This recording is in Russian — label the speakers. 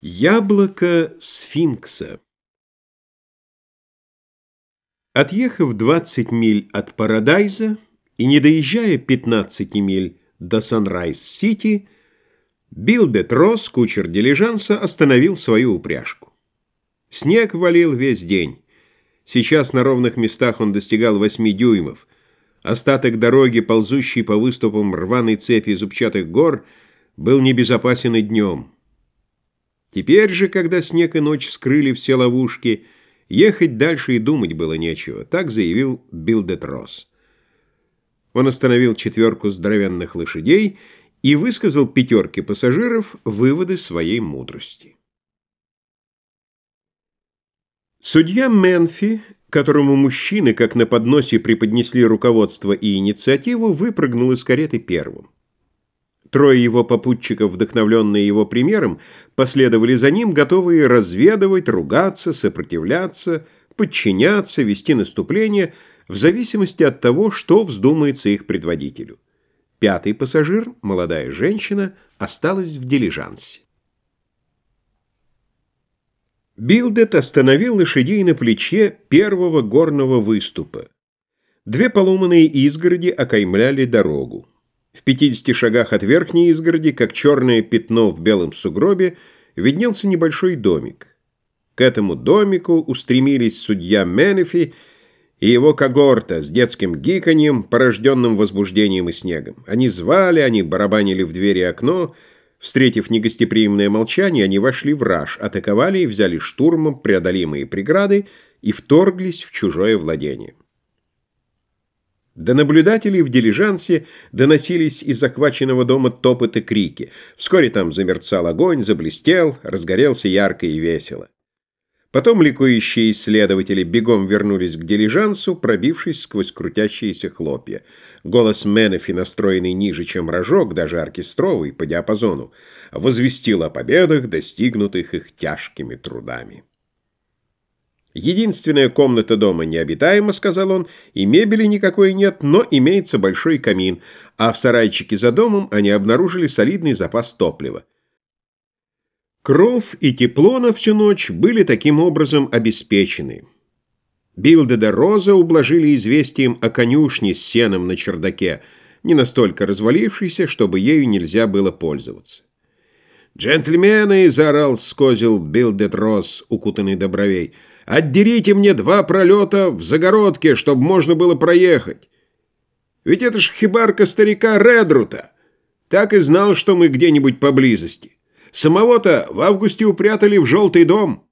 Speaker 1: Яблоко сфинкса Отъехав 20 миль от Парадайза и не доезжая 15 миль до Санрайз-Сити, Билл Детрос, кучер дилижанса, остановил свою упряжку. Снег валил весь день. Сейчас на ровных местах он достигал 8 дюймов. Остаток дороги, ползущий по выступам рваной цепи зубчатых гор, был небезопасен и днем. Теперь же, когда снег и ночь скрыли все ловушки, ехать дальше и думать было нечего, так заявил Билл Детрос. Он остановил четверку здоровенных лошадей и высказал пятерке пассажиров выводы своей мудрости. Судья Менфи, которому мужчины, как на подносе, преподнесли руководство и инициативу, выпрыгнул из кареты первым. Трое его попутчиков, вдохновленные его примером, последовали за ним, готовые разведывать, ругаться, сопротивляться, подчиняться, вести наступление в зависимости от того, что вздумается их предводителю. Пятый пассажир, молодая женщина, осталась в дилижансе. Билдет остановил лошадей на плече первого горного выступа. Две поломанные изгороди окаймляли дорогу. В 50 шагах от верхней изгороди, как черное пятно в белом сугробе, виднелся небольшой домик. К этому домику устремились судья Менефи и его когорта с детским гиканьем, порожденным возбуждением и снегом. Они звали, они барабанили в двери окно. Встретив негостеприимное молчание, они вошли в раж, атаковали и взяли штурмом преодолимые преграды и вторглись в чужое владение. До наблюдателей в дилижансе доносились из захваченного дома топот и крики. Вскоре там замерцал огонь, заблестел, разгорелся ярко и весело. Потом ликующие исследователи бегом вернулись к дилижансу, пробившись сквозь крутящиеся хлопья. Голос Менефи, настроенный ниже, чем рожок, даже оркестровый, по диапазону, возвестил о победах, достигнутых их тяжкими трудами. «Единственная комната дома необитаема», — сказал он, — «и мебели никакой нет, но имеется большой камин, а в сарайчике за домом они обнаружили солидный запас топлива. Кров и тепло на всю ночь были таким образом обеспечены. Билда де Роза ублажили известием о конюшне с сеном на чердаке, не настолько развалившейся, чтобы ею нельзя было пользоваться. «Джентльмены!» — заорал скозил Билл де Рос, укутанный до бровей — Отдерите мне два пролета в загородке, чтобы можно было проехать. Ведь это ж хибарка старика Редрута. Так и знал, что мы где-нибудь поблизости. Самого-то в августе упрятали в желтый дом».